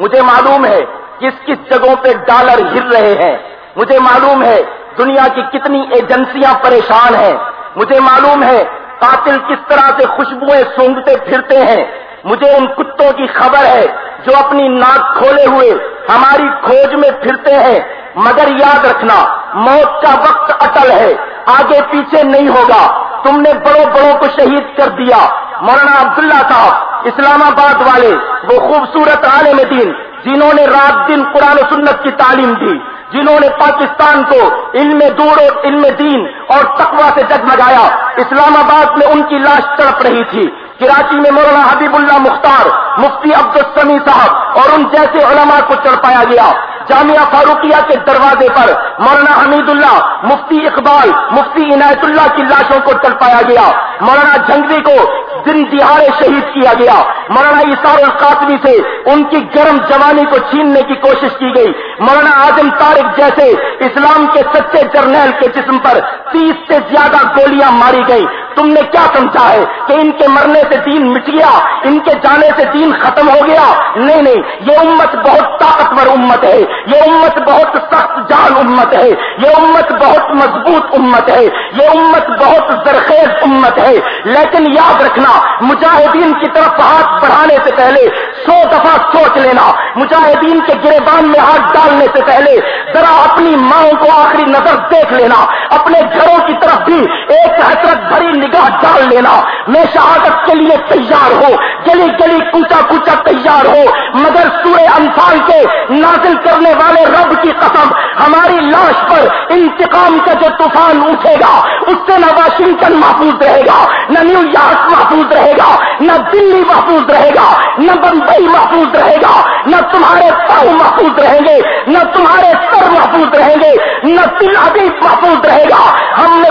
مجھے معلوم ہے کس کس جگہوں پہ ڈالر گر رہے ہیں۔ مجھے معلوم ہے دنیا کی کتنی ایجنسیاں پریشان ہیں۔ مجھے معلوم ہے قاتل کس طرح سے خوشبوئیں سونگتے پھرتے ہیں۔ مجھے ان کتوں کی خبر ہے جو اپنی ناک کھولے ہوئے ہماری کھوج میں پھرتے ہیں۔ مگر یاد رکھنا، موت کا وقت اٹل ہے۔ آگے پیچھے نہیں ہوگا۔ تم نے بڑوں بڑوں کو شہید کر دیا۔ مولانا عبداللہ صاحب اسلام آباد والے، وہ خوبصورت عالم دین، جنہوں نے رات دن قرآن و سنت کی تعلیم دی، جنہوں نے پاکستان کو علم دور اور علم دین اور تقوا سے جگمگایا۔ اسلام آباد میں ان کی لاش تڑپ رہی تھی۔ کراچی میں مولانا حبیب اللہ مختار، مفتی عبد السمی صاحب اور ان جیسے علماء کو چڑپایا گیا۔ جامعہ فاروقیہ کے دروازے پر مولانا حمید اللہ مفتی اقبال، مفتی عنایت اللہ کی لاشوں کو چڑپایا گیا۔ مولانا جنگوی کو دن دہاڑے شہید کیا گیا۔ مولانا اثار القاتمی سے ان کی گرم جوانی کو چھیننے کی کوشش کی گئی۔ مولانا آزم طارق جیسے اسلام کے سچے جرنیل کے جسم پر تیس سے زیادہ گولیاں ماری گئی تم نے کیا سمجھا ہے کہ ان کے مرنے سے دین مٹ گیا؟ ان کے جانے سے دین ختم ہو گیا؟ نہیں نہیں، یہ امت بہت طاقتور امت ہے۔ یہ امت بہت سخت جان امت ہے۔ یہ امت بہت مضبوط امت ہے۔ یہ امت بہت زرخیز امت ہے۔ لیکن یاد رکھنا، مجاہدین کی طرف ہاتھ بڑھانے سے پہلے سو دفعہ سوچ لینا۔ مجاہدین کے گربان میں ہاتھ ڈالنے سے پہلے ذرا اپنی ماں کو آخری نظر دیکھ لینا۔ اپنے گھروں کی طرف بھی ایک حسرت بھری نگاہ ڈال لینا۔ میں شہادت کے لیے تیار ہو گلی گلی کوچا کوچا تیار ہو مگر سورہ انفال کے نازل کرنے والے رب کی قسم، ہماری لاش پر انتقام کا جو طوفان اٹھے گا، اس سے نہ واشنگٹن محفوظ رہے گا، نہ نیو یارک محفوظ رہے گا، نہ دلی محفوظ رہے گا، نہ بمبئی محفوظ رہے گا، نہ تمہارے پاؤں محفوظ رہیں گے، نہ تمہارے سر محفوظ رہیں گے، نہ دل ابھی محفوظ رہے گا۔ ہم نے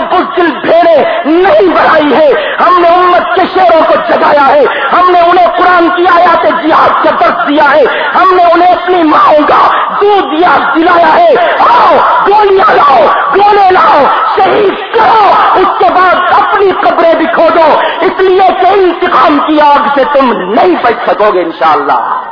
نہیں بڑھائی ہے۔ ہم نے امت کے شیروں کو جگایا ہے۔ ہم نے انہیں قرآن کی آیات جہاد کا درد دیا ہے۔ ہم نے انہیں اپنی ماؤں کا دودھ دیا، دلایا ہے۔ آؤ، گولیاں لاؤ، گولے لاؤ، شہید کرو۔ اس کے بعد اپنی قبریں بھی کھودو۔ اس لیے کہ انتقام کی آگ سے تم نہیں بچ سکو گے انشاءاللہ۔